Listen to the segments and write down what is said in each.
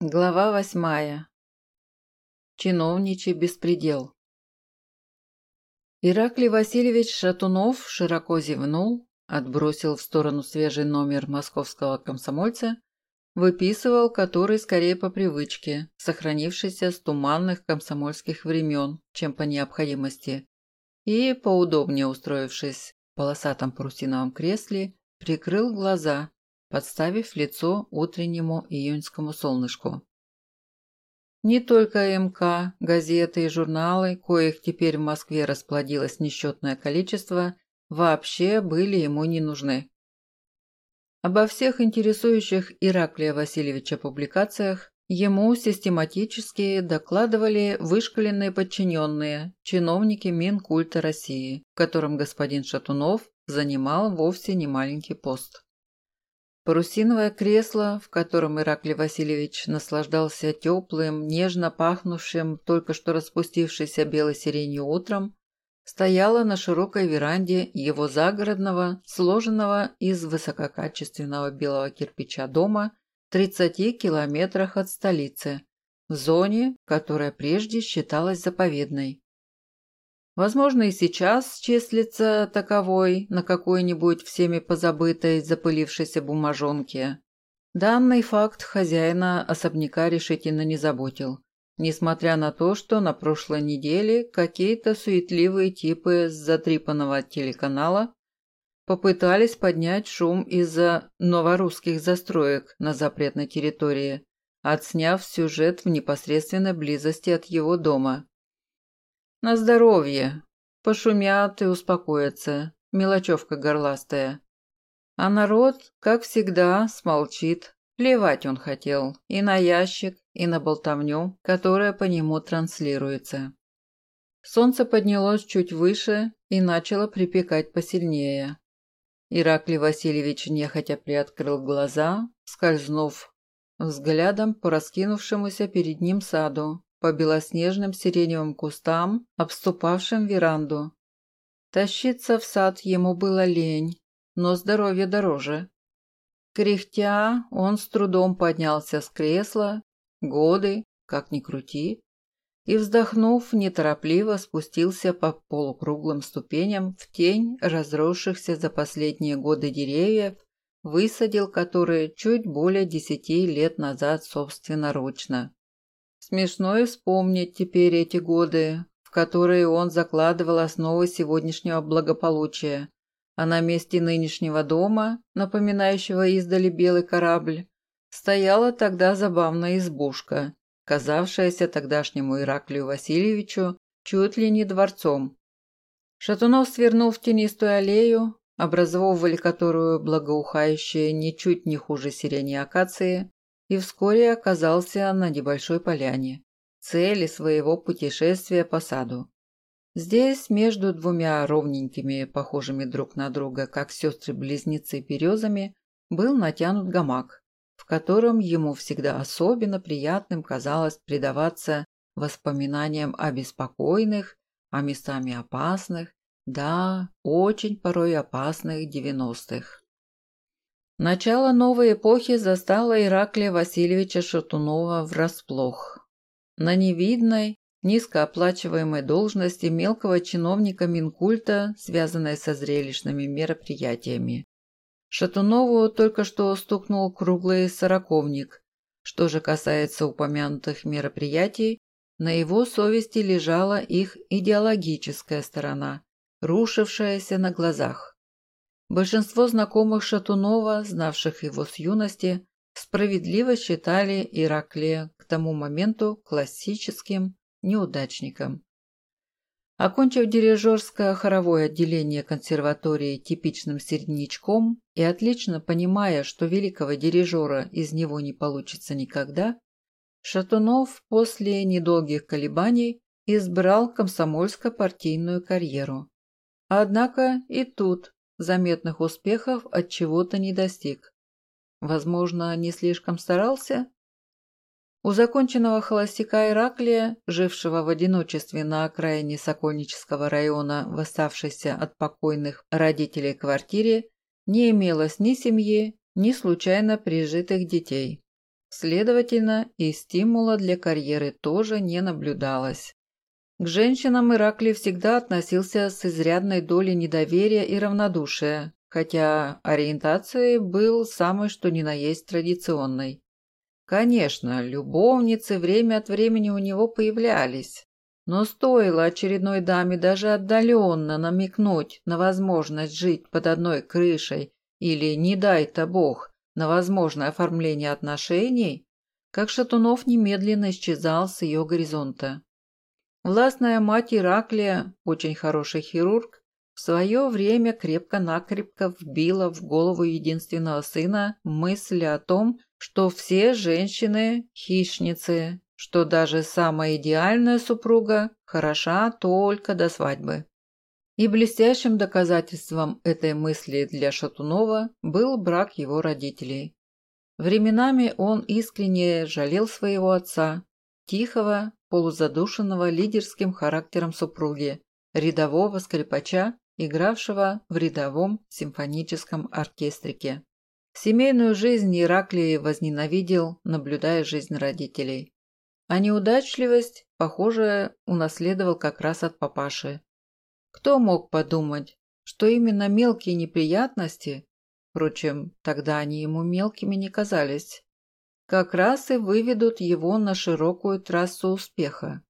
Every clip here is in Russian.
Глава восьмая. Чиновничий беспредел. Ираклий Васильевич Шатунов широко зевнул, отбросил в сторону свежий номер московского комсомольца, выписывал который скорее по привычке, сохранившийся с туманных комсомольских времен, чем по необходимости, и, поудобнее устроившись в полосатом парусиновом кресле, прикрыл глаза, подставив лицо утреннему июньскому солнышку. Не только МК, газеты и журналы, коих теперь в Москве расплодилось несчетное количество, вообще были ему не нужны. Обо всех интересующих Ираклия Васильевича публикациях ему систематически докладывали вышкаленные подчиненные, чиновники Минкульта России, в котором господин Шатунов занимал вовсе не маленький пост. Парусиновое кресло, в котором Ираклий Васильевич наслаждался теплым, нежно пахнувшим, только что распустившейся белой сиренью утром, стояло на широкой веранде его загородного, сложенного из высококачественного белого кирпича дома в 30 километрах от столицы, в зоне, которая прежде считалась заповедной. Возможно, и сейчас числится таковой на какой-нибудь всеми позабытой запылившейся бумажонке. Данный факт хозяина особняка решительно не заботил, несмотря на то, что на прошлой неделе какие-то суетливые типы с затрипанного телеканала попытались поднять шум из-за новорусских застроек на запретной территории, отсняв сюжет в непосредственной близости от его дома. «На здоровье. Пошумят и успокоятся. Мелочевка горластая». А народ, как всегда, смолчит. Плевать он хотел и на ящик, и на болтовню, которая по нему транслируется. Солнце поднялось чуть выше и начало припекать посильнее. Ираклий Васильевич нехотя приоткрыл глаза, скользнув взглядом по раскинувшемуся перед ним саду по белоснежным сиреневым кустам, обступавшим веранду. Тащиться в сад ему было лень, но здоровье дороже. Кряхтя, он с трудом поднялся с кресла, годы, как ни крути, и, вздохнув, неторопливо спустился по полукруглым ступеням в тень разросшихся за последние годы деревьев, высадил которые чуть более десяти лет назад собственноручно. Смешно и вспомнить теперь эти годы, в которые он закладывал основы сегодняшнего благополучия, а на месте нынешнего дома, напоминающего издали белый корабль, стояла тогда забавная избушка, казавшаяся тогдашнему Ираклию Васильевичу чуть ли не дворцом. Шатунов свернул в тенистую аллею, образовывали которую благоухающие ничуть не хуже сирени акации, и вскоре оказался на небольшой поляне, цели своего путешествия по саду. Здесь, между двумя ровненькими, похожими друг на друга, как сестры-близнецы березами, был натянут гамак, в котором ему всегда особенно приятным казалось предаваться воспоминаниям о беспокойных, а местами опасных, да, очень порой опасных девяностых. Начало новой эпохи застало Ираклия Васильевича Шатунова врасплох. На невидной, низкооплачиваемой должности мелкого чиновника Минкульта, связанной со зрелищными мероприятиями. Шатунову только что стукнул круглый сороковник. Что же касается упомянутых мероприятий, на его совести лежала их идеологическая сторона, рушившаяся на глазах. Большинство знакомых Шатунова, знавших его с юности, справедливо считали Ираклия к тому моменту классическим неудачником. Окончив дирижерское хоровое отделение консерватории типичным середнячком и отлично понимая, что великого дирижера из него не получится никогда, Шатунов после недолгих колебаний избрал комсомольско-партийную карьеру. Однако и тут заметных успехов от чего-то не достиг. Возможно, не слишком старался? У законченного холостяка Ираклия, жившего в одиночестве на окраине Сокольнического района в оставшейся от покойных родителей квартире, не имелось ни семьи, ни случайно прижитых детей. Следовательно, и стимула для карьеры тоже не наблюдалось. К женщинам Ираклий всегда относился с изрядной долей недоверия и равнодушия, хотя ориентацией был самый что ни на есть традиционной. Конечно, любовницы время от времени у него появлялись, но стоило очередной даме даже отдаленно намекнуть на возможность жить под одной крышей или, не дай-то бог, на возможное оформление отношений, как Шатунов немедленно исчезал с ее горизонта. Властная мать Ираклия, очень хороший хирург, в свое время крепко-накрепко вбила в голову единственного сына мысль о том, что все женщины – хищницы, что даже самая идеальная супруга хороша только до свадьбы. И блестящим доказательством этой мысли для Шатунова был брак его родителей. Временами он искренне жалел своего отца, тихого, полузадушенного лидерским характером супруги, рядового скрипача, игравшего в рядовом симфоническом оркестрике. Семейную жизнь Ираклий возненавидел, наблюдая жизнь родителей. А неудачливость, похоже, унаследовал как раз от папаши. Кто мог подумать, что именно мелкие неприятности, впрочем, тогда они ему мелкими не казались, как раз и выведут его на широкую трассу успеха.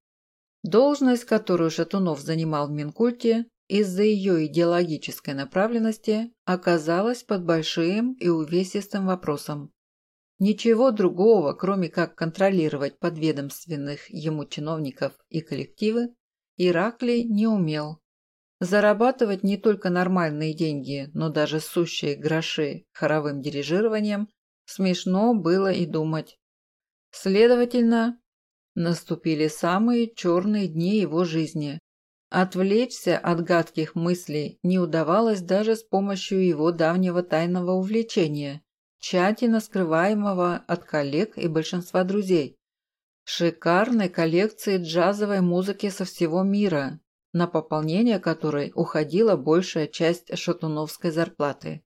Должность, которую Шатунов занимал в Минкульте, из-за ее идеологической направленности оказалась под большим и увесистым вопросом. Ничего другого, кроме как контролировать подведомственных ему чиновников и коллективы, Ираклий не умел. Зарабатывать не только нормальные деньги, но даже сущие гроши хоровым дирижированием смешно было и думать. Следовательно, наступили самые черные дни его жизни, Отвлечься от гадких мыслей не удавалось даже с помощью его давнего тайного увлечения, тщательно скрываемого от коллег и большинства друзей. Шикарной коллекции джазовой музыки со всего мира, на пополнение которой уходила большая часть шатуновской зарплаты.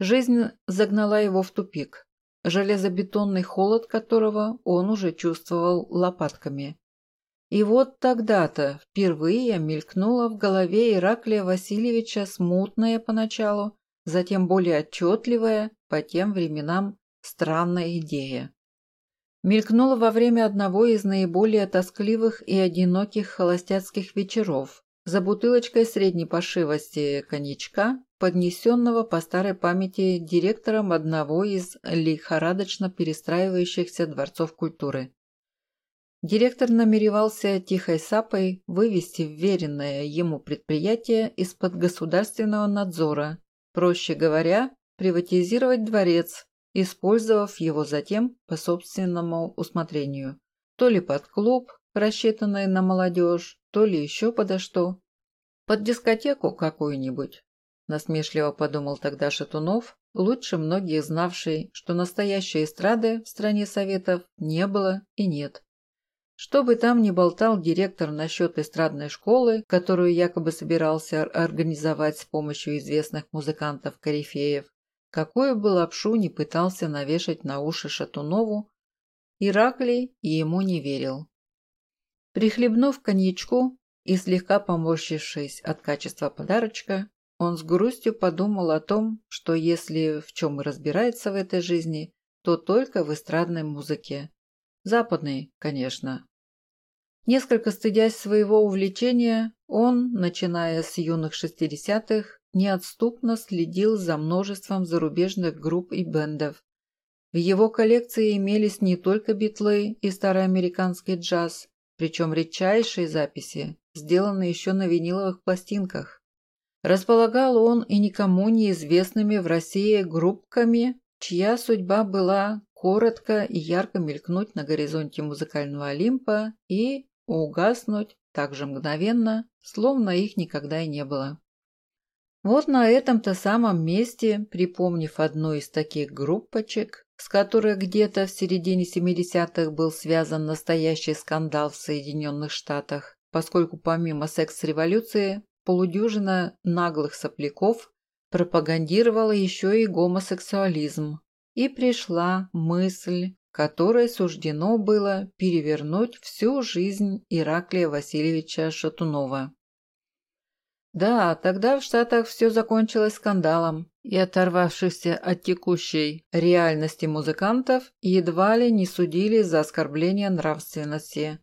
Жизнь загнала его в тупик, железобетонный холод которого он уже чувствовал лопатками. И вот тогда-то впервые мелькнула в голове Ираклия Васильевича смутная поначалу, затем более отчетливая, по тем временам, странная идея. Мелькнула во время одного из наиболее тоскливых и одиноких холостяцких вечеров за бутылочкой средней пошивости коньячка, поднесенного по старой памяти директором одного из лихорадочно перестраивающихся дворцов культуры. Директор намеревался тихой сапой вывести вверенное ему предприятие из-под государственного надзора, проще говоря, приватизировать дворец, использовав его затем по собственному усмотрению. То ли под клуб, рассчитанный на молодежь, то ли еще подо что. Под дискотеку какую-нибудь, насмешливо подумал тогда Шатунов, лучше многих знавший, что настоящей эстрады в стране Советов не было и нет. Что бы там ни болтал директор насчет эстрадной школы, которую якобы собирался организовать с помощью известных музыкантов-корифеев, какую бы лапшу не пытался навешать на уши Шатунову, Ираклий ему не верил. Прихлебнув коньячку и слегка поморщившись от качества подарочка, он с грустью подумал о том, что если в чем и разбирается в этой жизни, то только в эстрадной музыке. Западной, конечно, Несколько стыдясь своего увлечения, он, начиная с юных шестидесятых, неотступно следил за множеством зарубежных групп и бендов. В его коллекции имелись не только битлы и староамериканский джаз, причем редчайшие записи, сделанные еще на виниловых пластинках. Располагал он и никому неизвестными в России группками, чья судьба была коротко и ярко мелькнуть на горизонте музыкального Олимпа и угаснуть так же мгновенно, словно их никогда и не было. Вот на этом-то самом месте, припомнив одну из таких группочек, с которой где-то в середине 70-х был связан настоящий скандал в Соединенных Штатах, поскольку помимо секс-революции полудюжина наглых сопляков пропагандировала еще и гомосексуализм. И пришла мысль, которой суждено было перевернуть всю жизнь Ираклия Васильевича Шатунова. Да, тогда в Штатах все закончилось скандалом, и оторвавшихся от текущей реальности музыкантов едва ли не судили за оскорбление нравственности.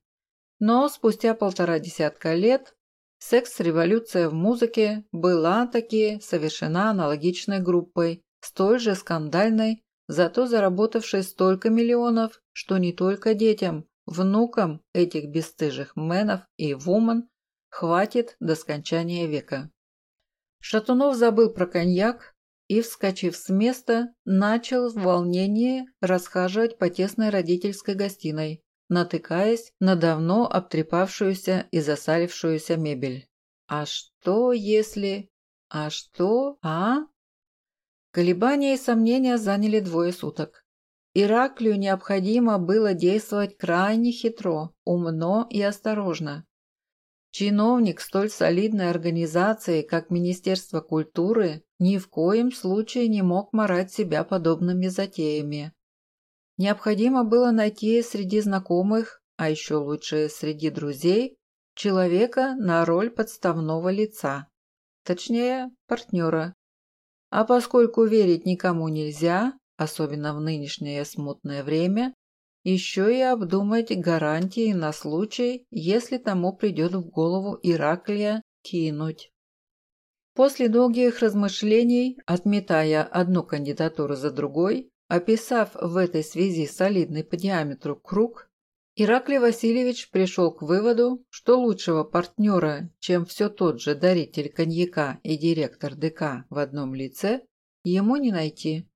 Но спустя полтора десятка лет секс-революция в музыке была таки совершена аналогичной группой, столь же скандальной, зато заработавшей столько миллионов, что не только детям, внукам этих бесстыжих мэнов и вумен хватит до скончания века. Шатунов забыл про коньяк, и, вскочив с места, начал в волнении расхаживать по тесной родительской гостиной, натыкаясь на давно обтрепавшуюся и засалившуюся мебель. «А что, если... А что, а?» Колебания и сомнения заняли двое суток. Ираклию необходимо было действовать крайне хитро, умно и осторожно. Чиновник столь солидной организации, как Министерство культуры, ни в коем случае не мог морать себя подобными затеями. Необходимо было найти среди знакомых, а еще лучше среди друзей, человека на роль подставного лица, точнее, партнера. А поскольку верить никому нельзя, особенно в нынешнее смутное время, еще и обдумать гарантии на случай, если тому придет в голову Ираклия кинуть. После долгих размышлений, отметая одну кандидатуру за другой, описав в этой связи солидный по диаметру круг, Ираклий Васильевич пришел к выводу, что лучшего партнера, чем все тот же даритель коньяка и директор ДК в одном лице, ему не найти.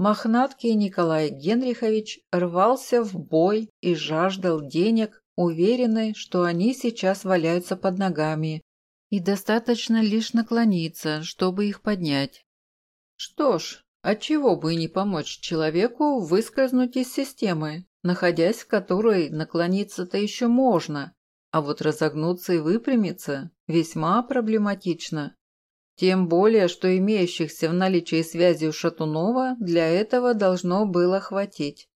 Мохнаткий Николай Генрихович рвался в бой и жаждал денег, уверенный, что они сейчас валяются под ногами, и достаточно лишь наклониться, чтобы их поднять. Что ж, отчего бы и не помочь человеку выскользнуть из системы, находясь в которой наклониться-то еще можно, а вот разогнуться и выпрямиться весьма проблематично. Тем более, что имеющихся в наличии связи у Шатунова для этого должно было хватить.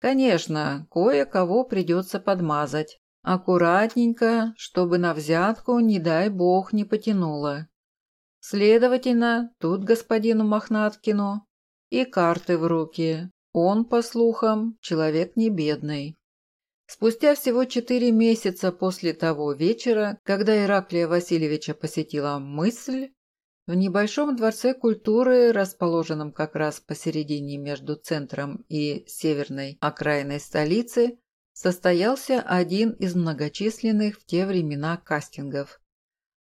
Конечно, кое-кого придется подмазать, Аккуратненько, чтобы на взятку, не дай бог, не потянуло. Следовательно, тут господину Мохнаткину и карты в руки. Он, по слухам, человек не бедный. Спустя всего четыре месяца после того вечера, когда Ираклия Васильевича посетила мысль, в небольшом дворце культуры, расположенном как раз посередине между центром и северной окраиной столицы, состоялся один из многочисленных в те времена кастингов.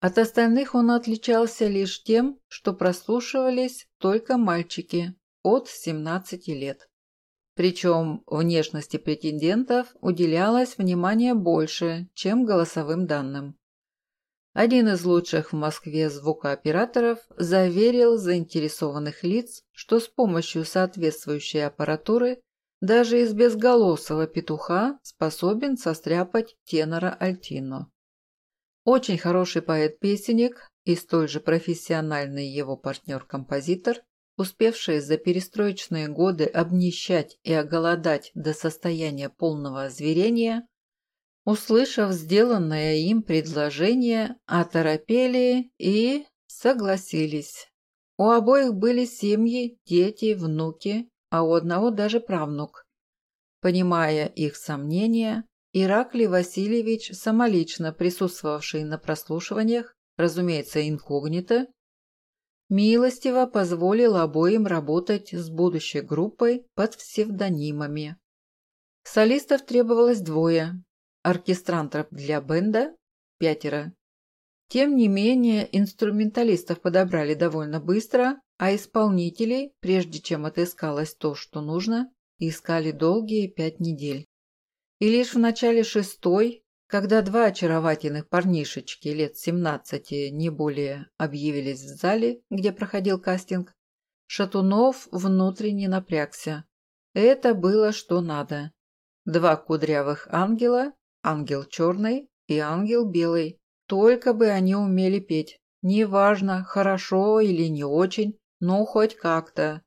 От остальных он отличался лишь тем, что прослушивались только мальчики от 17 лет. Причем внешности претендентов уделялось внимание больше, чем голосовым данным. Один из лучших в Москве звукооператоров заверил заинтересованных лиц, что с помощью соответствующей аппаратуры даже из безголосого петуха способен состряпать тенора Альтино. Очень хороший поэт-песенник и столь же профессиональный его партнер-композитор, успевшие за перестроечные годы обнищать и оголодать до состояния полного озверения, услышав сделанное им предложение, оторопели и согласились. У обоих были семьи, дети, внуки, а у одного даже правнук. Понимая их сомнения, Ираклий Васильевич, самолично присутствовавший на прослушиваниях, разумеется, инкогнито, милостиво позволил обоим работать с будущей группой под псевдонимами. Солистов требовалось двое, оркестрантов для бенда – пятеро. Тем не менее, инструменталистов подобрали довольно быстро, а исполнителей, прежде чем отыскалось то, что нужно, искали долгие пять недель. И лишь в начале шестой, когда два очаровательных парнишечки лет семнадцати, не более, объявились в зале, где проходил кастинг, Шатунов внутренне напрягся. Это было что надо. Два кудрявых ангела, ангел черный и ангел белый. Только бы они умели петь. Неважно, хорошо или не очень, ну, хоть как-то.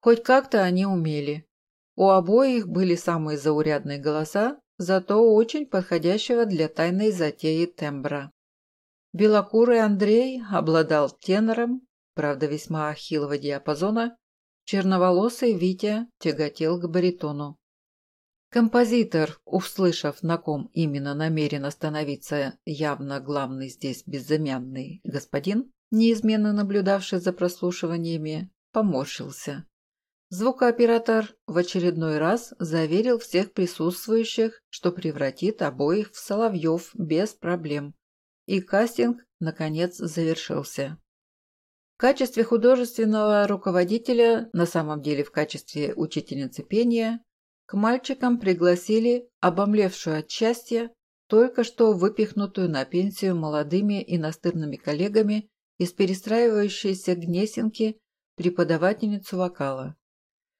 Хоть как-то они умели. У обоих были самые заурядные голоса, зато очень подходящего для тайной затеи тембра. Белокурый Андрей обладал тенором, правда весьма ахиллова диапазона, черноволосый Витя тяготел к баритону. Композитор, услышав, на ком именно намерен остановиться явно главный здесь безымянный господин, неизменно наблюдавший за прослушиваниями, поморщился. Звукооператор в очередной раз заверил всех присутствующих, что превратит обоих в соловьев без проблем. И кастинг, наконец, завершился. В качестве художественного руководителя, на самом деле в качестве учительницы пения, к мальчикам пригласили обомлевшую от счастья, только что выпихнутую на пенсию молодыми и настырными коллегами из перестраивающейся Гнесинки преподавательницу вокала.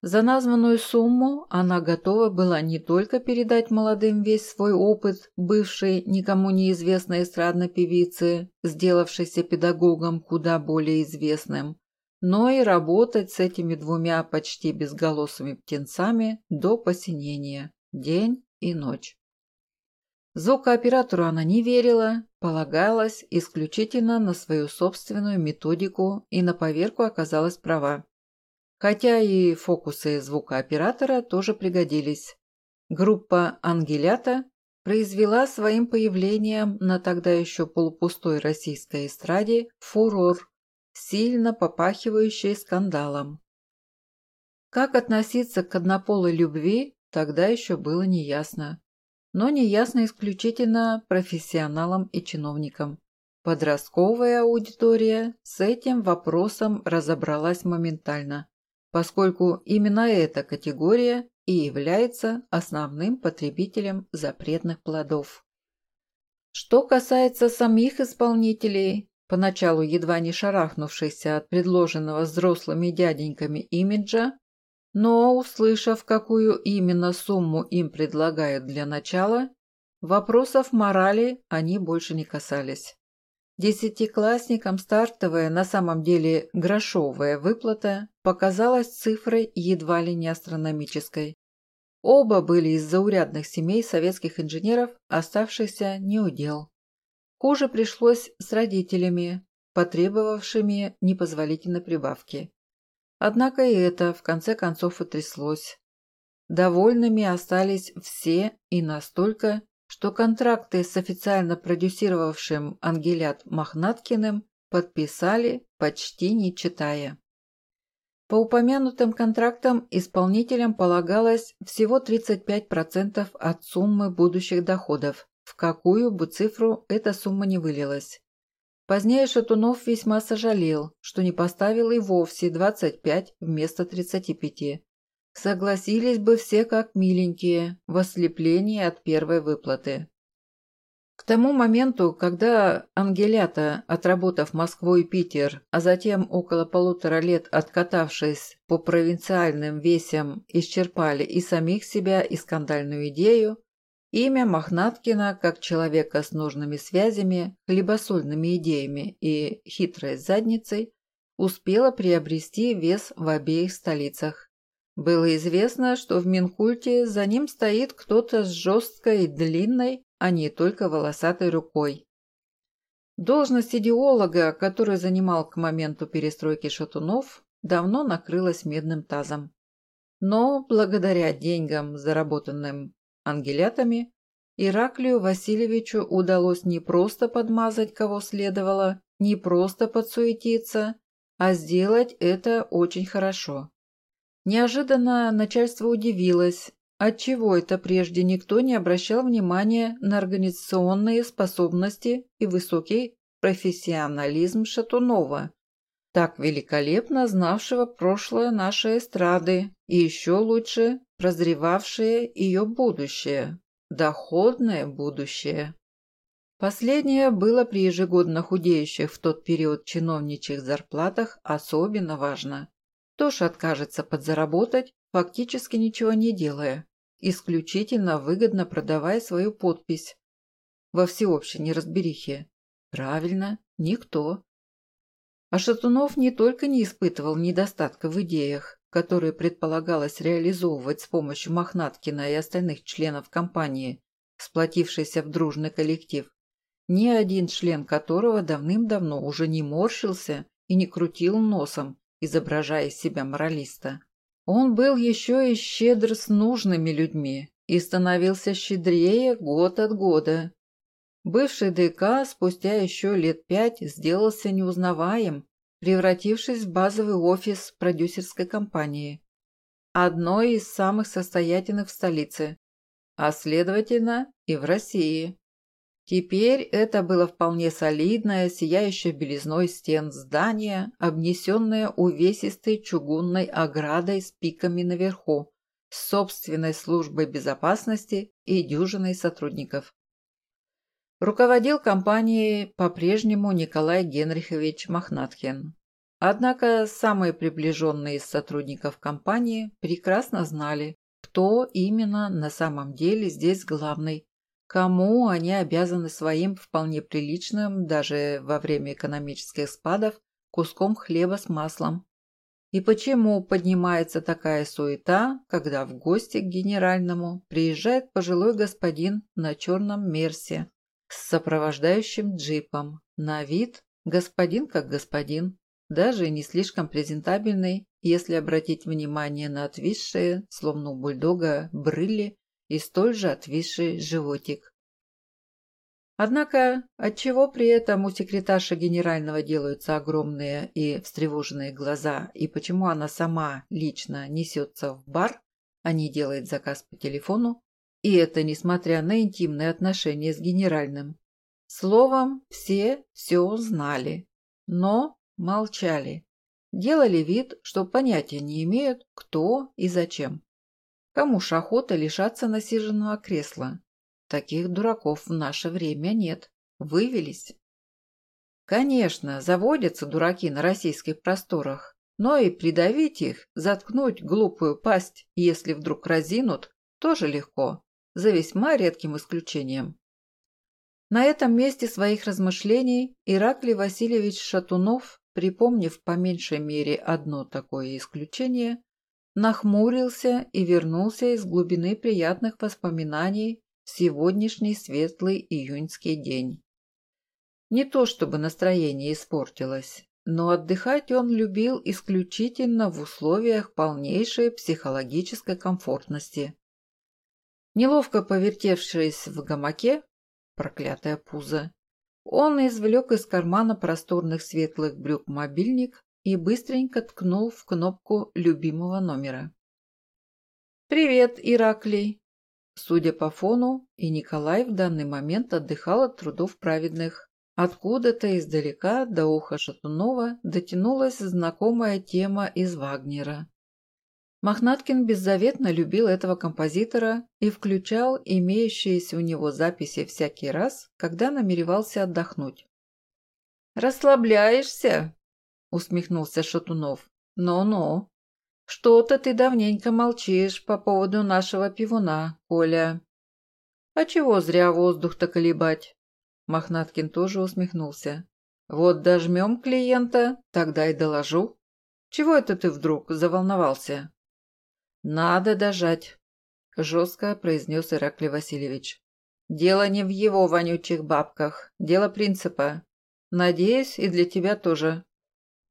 За названную сумму она готова была не только передать молодым весь свой опыт бывшей никому неизвестной эстрадной певицы, сделавшейся педагогом куда более известным, но и работать с этими двумя почти безголосыми птенцами до посинения, день и ночь. Звукооператору она не верила, полагалась исключительно на свою собственную методику и на поверку оказалась права. Хотя и фокусы звукооператора тоже пригодились. Группа «Ангелята» произвела своим появлением на тогда еще полупустой российской эстраде фурор, сильно попахивающий скандалом. Как относиться к однополой любви, тогда еще было неясно. Но неясно исключительно профессионалам и чиновникам. Подростковая аудитория с этим вопросом разобралась моментально поскольку именно эта категория и является основным потребителем запретных плодов. Что касается самих исполнителей, поначалу едва не шарахнувшихся от предложенного взрослыми дяденьками имиджа, но, услышав, какую именно сумму им предлагают для начала, вопросов морали они больше не касались. Десятиклассникам стартовая, на самом деле грошовая выплата показалась цифрой едва ли не астрономической. Оба были из заурядных семей советских инженеров, оставшихся неудел. Хуже пришлось с родителями, потребовавшими непозволительной прибавки. Однако и это в конце концов утряслось. Довольными остались все и настолько, что контракты с официально продюсировавшим Ангелят Мохнаткиным подписали, почти не читая. По упомянутым контрактам исполнителям полагалось всего 35% от суммы будущих доходов, в какую бы цифру эта сумма не вылилась. Позднее Шатунов весьма сожалел, что не поставил и вовсе 25 вместо 35. Согласились бы все как миленькие, в ослеплении от первой выплаты. К тому моменту, когда ангелята, отработав Москву и Питер, а затем около полутора лет откатавшись по провинциальным весям, исчерпали и самих себя, и скандальную идею, имя Мохнаткина, как человека с нужными связями, хлебосольными идеями и хитрой задницей, успело приобрести вес в обеих столицах. Было известно, что в Минкульте за ним стоит кто-то с жесткой, длинной, а не только волосатой рукой. Должность идеолога, которую занимал к моменту перестройки Шатунов, давно накрылась медным тазом. Но благодаря деньгам, заработанным ангелятами, Ираклию Васильевичу удалось не просто подмазать кого следовало, не просто подсуетиться, а сделать это очень хорошо. Неожиданно начальство удивилось, отчего это прежде никто не обращал внимания на организационные способности и высокий профессионализм Шатунова, так великолепно знавшего прошлое нашей эстрады и еще лучше прозревавшее ее будущее, доходное будущее. Последнее было при ежегодно худеющих в тот период чиновничьих зарплатах особенно важно. Кто ж откажется подзаработать, фактически ничего не делая, исключительно выгодно продавая свою подпись во всеобщей неразберихе? Правильно, никто. А Шатунов не только не испытывал недостатка в идеях, которые предполагалось реализовывать с помощью Мохнаткина и остальных членов компании, сплотившейся в дружный коллектив, ни один член которого давным-давно уже не морщился и не крутил носом, изображая из себя моралиста. Он был еще и щедр с нужными людьми и становился щедрее год от года. Бывший ДК спустя еще лет пять сделался неузнаваем, превратившись в базовый офис продюсерской компании, одной из самых состоятельных в столице, а следовательно и в России. Теперь это было вполне солидное, сияющее белизной стен здание, обнесенное увесистой чугунной оградой с пиками наверху, с собственной службой безопасности и дюжиной сотрудников. Руководил компанией по-прежнему Николай Генрихович Мохнаткин. Однако самые приближенные из сотрудников компании прекрасно знали, кто именно на самом деле здесь главный Кому они обязаны своим вполне приличным, даже во время экономических спадов, куском хлеба с маслом? И почему поднимается такая суета, когда в гости к генеральному приезжает пожилой господин на черном мерсе с сопровождающим джипом? На вид господин как господин, даже не слишком презентабельный, если обратить внимание на отвисшие, словно у бульдога, брыли и столь же отвисший животик. Однако, отчего при этом у секретарши генерального делаются огромные и встревоженные глаза, и почему она сама лично несется в бар, а не делает заказ по телефону, и это несмотря на интимные отношения с генеральным. Словом, все все знали, но молчали, делали вид, что понятия не имеют, кто и зачем. Кому ж охота лишаться насиженного кресла? Таких дураков в наше время нет. Вывелись. Конечно, заводятся дураки на российских просторах, но и придавить их, заткнуть глупую пасть, если вдруг разинут, тоже легко, за весьма редким исключением. На этом месте своих размышлений Ираклий Васильевич Шатунов, припомнив по меньшей мере одно такое исключение, нахмурился и вернулся из глубины приятных воспоминаний в сегодняшний светлый июньский день. Не то чтобы настроение испортилось, но отдыхать он любил исключительно в условиях полнейшей психологической комфортности. Неловко повертевшись в гамаке, проклятая пузо, он извлек из кармана просторных светлых брюк мобильник и быстренько ткнул в кнопку любимого номера. «Привет, Ираклий!» Судя по фону, и Николай в данный момент отдыхал от трудов праведных. Откуда-то издалека до уха Шатунова дотянулась знакомая тема из Вагнера. Мохнаткин беззаветно любил этого композитора и включал имеющиеся у него записи всякий раз, когда намеревался отдохнуть. «Расслабляешься?» – усмехнулся Шатунов. «Ну-ну. Что-то ты давненько молчишь по поводу нашего пивуна, Коля». «А чего зря воздух-то колебать?» Мохнаткин тоже усмехнулся. «Вот дожмем клиента, тогда и доложу. Чего это ты вдруг заволновался?» «Надо дожать», – жестко произнес Ираклий Васильевич. «Дело не в его вонючих бабках, дело принципа. Надеюсь, и для тебя тоже.